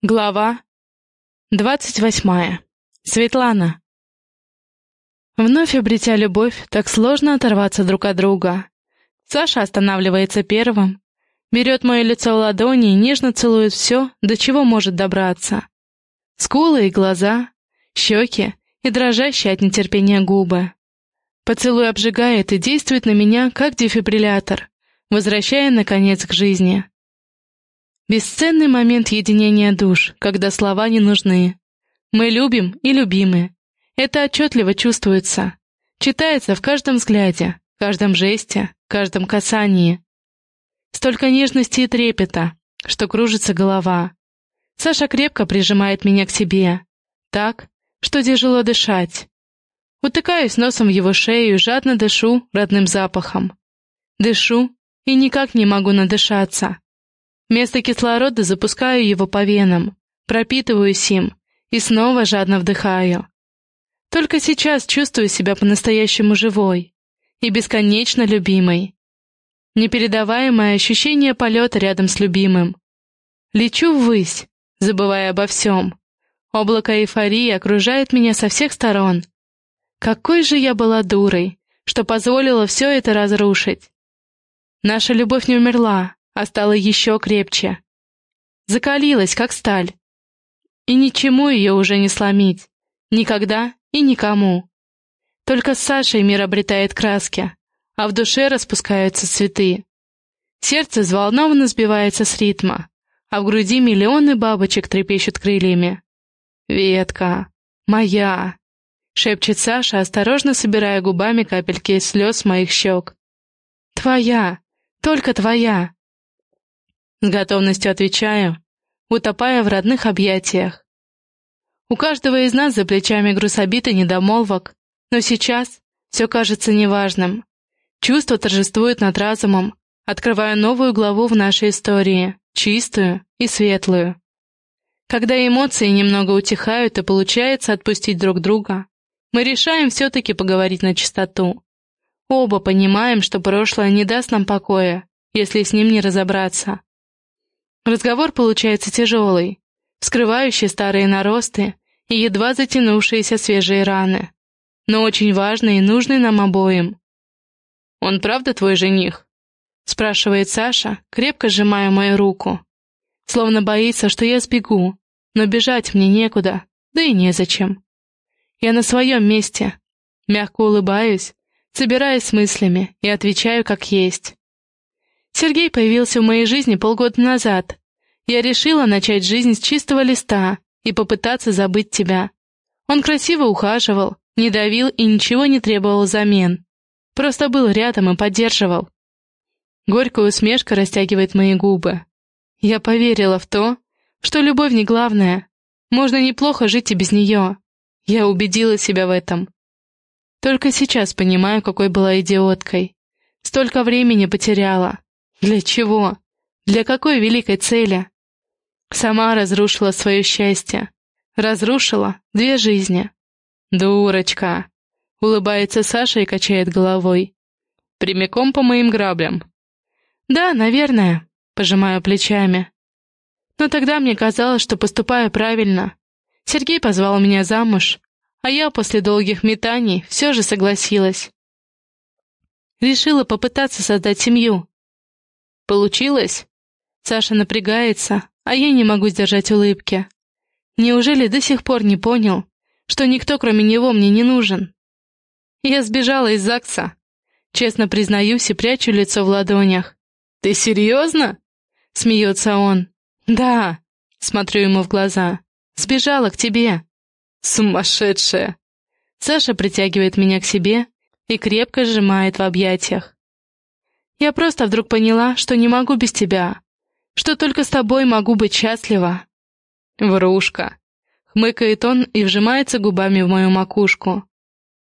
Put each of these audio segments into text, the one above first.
Глава двадцать восьмая. Светлана. Вновь обретя любовь, так сложно оторваться друг от друга. Саша останавливается первым, берет мое лицо в ладони и нежно целует все, до чего может добраться. Скулы и глаза, щеки и дрожащие от нетерпения губы. Поцелуй обжигает и действует на меня, как дефибриллятор, возвращая, наконец, к жизни. Бесценный момент единения душ, когда слова не нужны. Мы любим и любимы. Это отчетливо чувствуется. Читается в каждом взгляде, каждом жесте, каждом касании. Столько нежности и трепета, что кружится голова. Саша крепко прижимает меня к себе. Так, что тяжело дышать. Утыкаюсь носом в его шею и жадно дышу родным запахом. Дышу и никак не могу надышаться. Вместо кислорода запускаю его по венам, пропитываюсь им и снова жадно вдыхаю. Только сейчас чувствую себя по-настоящему живой и бесконечно любимой. Непередаваемое ощущение полета рядом с любимым. Лечу ввысь, забывая обо всем. Облако эйфории окружает меня со всех сторон. Какой же я была дурой, что позволила все это разрушить. Наша любовь не умерла, а стала еще крепче. Закалилась, как сталь. И ничему ее уже не сломить. Никогда и никому. Только с Сашей мир обретает краски, а в душе распускаются цветы. Сердце взволнованно сбивается с ритма, а в груди миллионы бабочек трепещут крыльями. «Ветка! Моя!» — шепчет Саша, осторожно собирая губами капельки слез моих щек. «Твоя! Только твоя!» С готовностью отвечаю, утопая в родных объятиях. У каждого из нас за плечами груз обид и недомолвок, но сейчас все кажется неважным. Чувство торжествует над разумом, открывая новую главу в нашей истории, чистую и светлую. Когда эмоции немного утихают и получается отпустить друг друга, мы решаем все-таки поговорить на чистоту. Оба понимаем, что прошлое не даст нам покоя, если с ним не разобраться. Разговор получается тяжелый, вскрывающий старые наросты и едва затянувшиеся свежие раны, но очень важный и нужный нам обоим. «Он правда твой жених?» — спрашивает Саша, крепко сжимая мою руку. Словно боится, что я сбегу, но бежать мне некуда, да и незачем. Я на своем месте, мягко улыбаюсь, собираясь с мыслями и отвечаю как есть. Сергей появился в моей жизни полгода назад. Я решила начать жизнь с чистого листа и попытаться забыть тебя. Он красиво ухаживал, не давил и ничего не требовал взамен. Просто был рядом и поддерживал. Горькая усмешка растягивает мои губы. Я поверила в то, что любовь не главное. Можно неплохо жить и без нее. Я убедила себя в этом. Только сейчас понимаю, какой была идиоткой. Столько времени потеряла. Для чего? Для какой великой цели? Сама разрушила свое счастье. Разрушила две жизни. Дурочка. Улыбается Саша и качает головой. Прямиком по моим граблям. Да, наверное, пожимаю плечами. Но тогда мне казалось, что поступаю правильно. Сергей позвал меня замуж, а я после долгих метаний все же согласилась. Решила попытаться создать семью, Получилось? Саша напрягается, а я не могу сдержать улыбки. Неужели до сих пор не понял, что никто кроме него мне не нужен? Я сбежала из ЗАГСа. Честно признаюсь и прячу лицо в ладонях. «Ты серьезно?» — смеется он. «Да», — смотрю ему в глаза. «Сбежала к тебе». «Сумасшедшая!» Саша притягивает меня к себе и крепко сжимает в объятиях. Я просто вдруг поняла, что не могу без тебя, что только с тобой могу быть счастлива. Врушка. Хмыкает он и вжимается губами в мою макушку.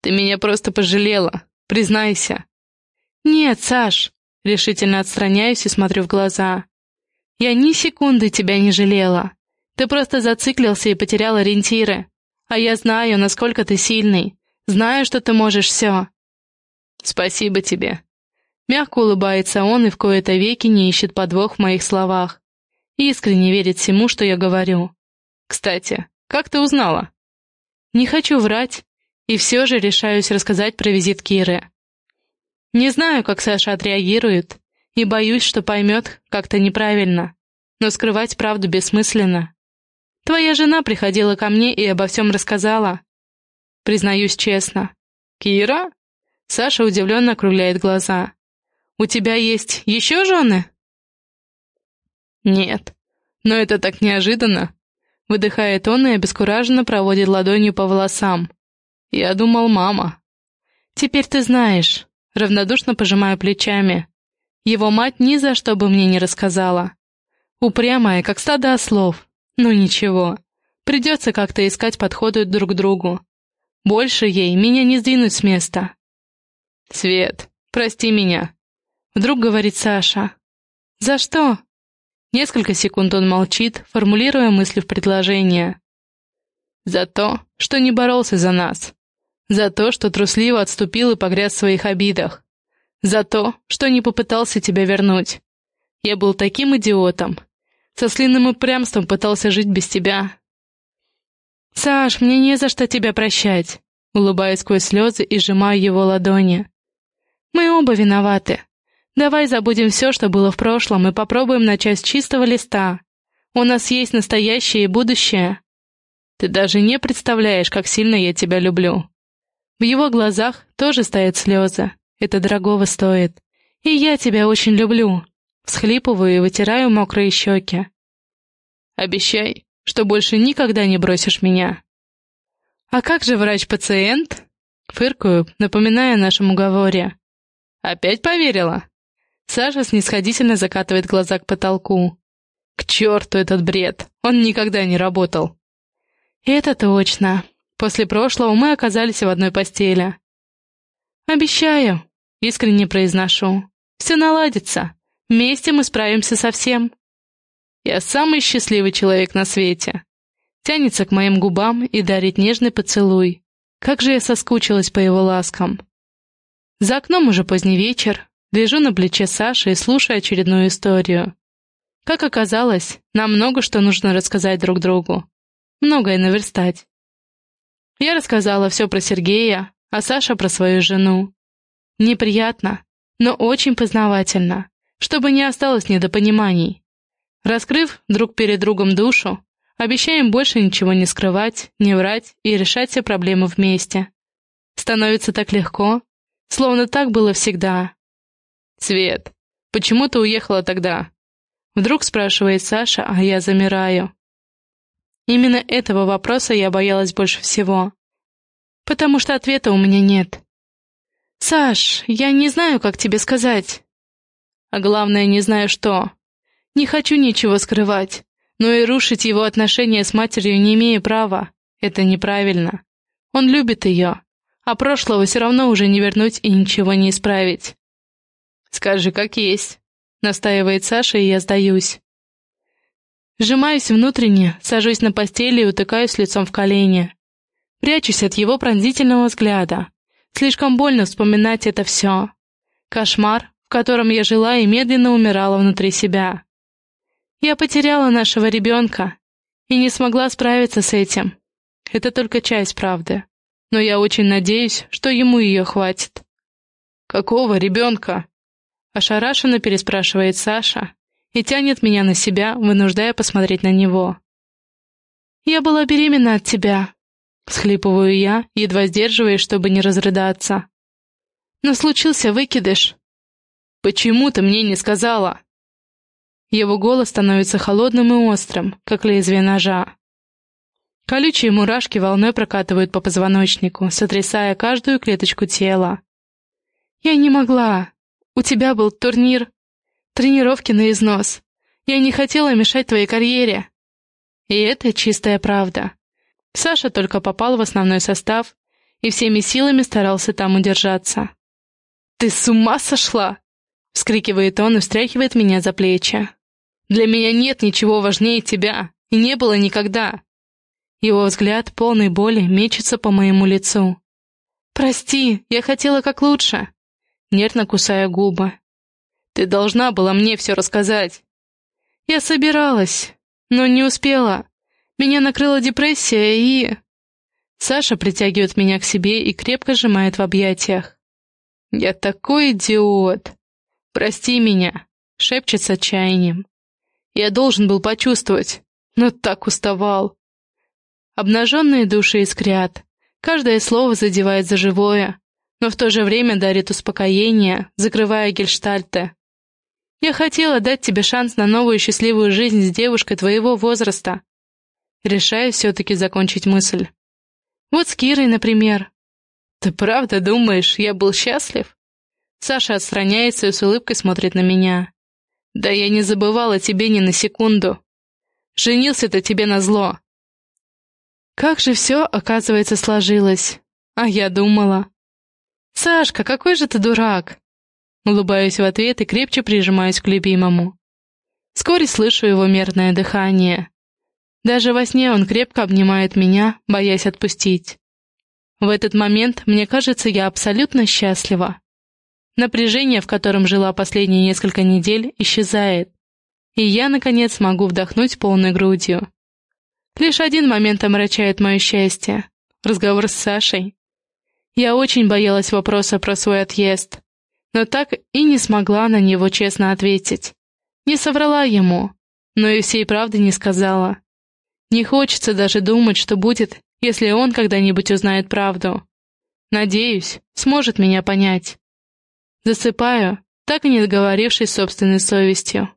Ты меня просто пожалела, признайся. Нет, Саш, решительно отстраняюсь и смотрю в глаза. Я ни секунды тебя не жалела. Ты просто зациклился и потерял ориентиры. А я знаю, насколько ты сильный. Знаю, что ты можешь все. Спасибо тебе, Мягко улыбается он и в кои-то веки не ищет подвох в моих словах. Искренне верит всему, что я говорю. Кстати, как ты узнала? Не хочу врать, и все же решаюсь рассказать про визит Киры. Не знаю, как Саша отреагирует, и боюсь, что поймет как-то неправильно, но скрывать правду бессмысленно. Твоя жена приходила ко мне и обо всем рассказала. Признаюсь честно. Кира? Саша удивленно округляет глаза. «У тебя есть еще жены?» «Нет. Но это так неожиданно!» Выдыхает он и обескураженно проводит ладонью по волосам. «Я думал, мама». «Теперь ты знаешь». Равнодушно пожимаю плечами. Его мать ни за что бы мне не рассказала. Упрямая, как стадо ослов. Ну ничего. Придется как-то искать подходы друг к другу. Больше ей меня не сдвинуть с места. «Свет, прости меня», — вдруг говорит Саша. «За что?» Несколько секунд он молчит, формулируя мысли в предложение. «За то, что не боролся за нас. За то, что трусливо отступил и погряз в своих обидах. За то, что не попытался тебя вернуть. Я был таким идиотом. Со слинным упрямством пытался жить без тебя». «Саш, мне не за что тебя прощать», — улыбаюсь сквозь слезы и сжимаю его ладони. «Мы оба виноваты. Давай забудем все, что было в прошлом, и попробуем начать с чистого листа. У нас есть настоящее и будущее. Ты даже не представляешь, как сильно я тебя люблю. В его глазах тоже стоят слезы. Это дорогого стоит. И я тебя очень люблю. Всхлипываю и вытираю мокрые щеки. Обещай, что больше никогда не бросишь меня. А как же врач-пациент? Фыркаю, напоминая о нашем уговоре. Опять поверила? Саша снисходительно закатывает глаза к потолку. К черту этот бред! Он никогда не работал. Это точно. После прошлого мы оказались в одной постели. Обещаю, искренне произношу. Все наладится. Вместе мы справимся со всем. Я самый счастливый человек на свете. Тянется к моим губам и дарит нежный поцелуй. Как же я соскучилась по его ласкам. За окном уже поздний вечер, Лежу на плече Саши и слушаю очередную историю. Как оказалось, нам много что нужно рассказать друг другу. Многое наверстать. Я рассказала все про Сергея, а Саша про свою жену. Неприятно, но очень познавательно, чтобы не осталось недопониманий. Раскрыв друг перед другом душу, обещаем больше ничего не скрывать, не врать и решать все проблемы вместе. Становится так легко, словно так было всегда, «Свет, почему ты уехала тогда?» Вдруг спрашивает Саша, а я замираю. Именно этого вопроса я боялась больше всего. Потому что ответа у меня нет. «Саш, я не знаю, как тебе сказать». А главное, не знаю что. Не хочу ничего скрывать, но и рушить его отношения с матерью не имею права. Это неправильно. Он любит ее, а прошлого все равно уже не вернуть и ничего не исправить. «Скажи, как есть», — настаивает Саша, и я сдаюсь. Сжимаюсь внутренне, сажусь на постели и утыкаюсь лицом в колени. Прячусь от его пронзительного взгляда. Слишком больно вспоминать это все. Кошмар, в котором я жила и медленно умирала внутри себя. Я потеряла нашего ребенка и не смогла справиться с этим. Это только часть правды. Но я очень надеюсь, что ему ее хватит. «Какого ребенка?» Ошарашенно переспрашивает Саша и тянет меня на себя, вынуждая посмотреть на него. «Я была беременна от тебя», — схлипываю я, едва сдерживаясь, чтобы не разрыдаться. «Но случился выкидыш». «Почему ты мне не сказала?» Его голос становится холодным и острым, как лезвие ножа. Колючие мурашки волной прокатывают по позвоночнику, сотрясая каждую клеточку тела. «Я не могла. У тебя был турнир, тренировки на износ. Я не хотела мешать твоей карьере. И это чистая правда. Саша только попал в основной состав и всеми силами старался там удержаться. «Ты с ума сошла!» — вскрикивает он и встряхивает меня за плечи. «Для меня нет ничего важнее тебя, и не было никогда!» Его взгляд, полный боли, мечется по моему лицу. «Прости, я хотела как лучше!» Нервно кусая губы. «Ты должна была мне все рассказать!» Я собиралась, но не успела. Меня накрыла депрессия и... Саша притягивает меня к себе и крепко сжимает в объятиях. «Я такой идиот! Прости меня!» — шепчет с отчаянием. «Я должен был почувствовать, но так уставал!» Обнаженные души искрят. Каждое слово задевает за живое, но в то же время дарит успокоение, закрывая гельштальты. Я хотела дать тебе шанс на новую счастливую жизнь с девушкой твоего возраста. Решаю все-таки закончить мысль. Вот с Кирой, например. Ты правда думаешь, я был счастлив? Саша отстраняется и с улыбкой смотрит на меня. Да я не забывала тебе ни на секунду. Женился-то тебе на зло. Как же все, оказывается, сложилось. А я думала. «Сашка, какой же ты дурак!» Улыбаюсь в ответ и крепче прижимаюсь к любимому. Вскоре слышу его мерное дыхание. Даже во сне он крепко обнимает меня, боясь отпустить. В этот момент, мне кажется, я абсолютно счастлива. Напряжение, в котором жила последние несколько недель, исчезает, и я, наконец, могу вдохнуть полной грудью. Лишь один момент омрачает мое счастье — разговор с Сашей. Я очень боялась вопроса про свой отъезд, но так и не смогла на него честно ответить. Не соврала ему, но и всей правды не сказала. Не хочется даже думать, что будет, если он когда-нибудь узнает правду. Надеюсь, сможет меня понять. Засыпаю, так и не договорившись с собственной совестью.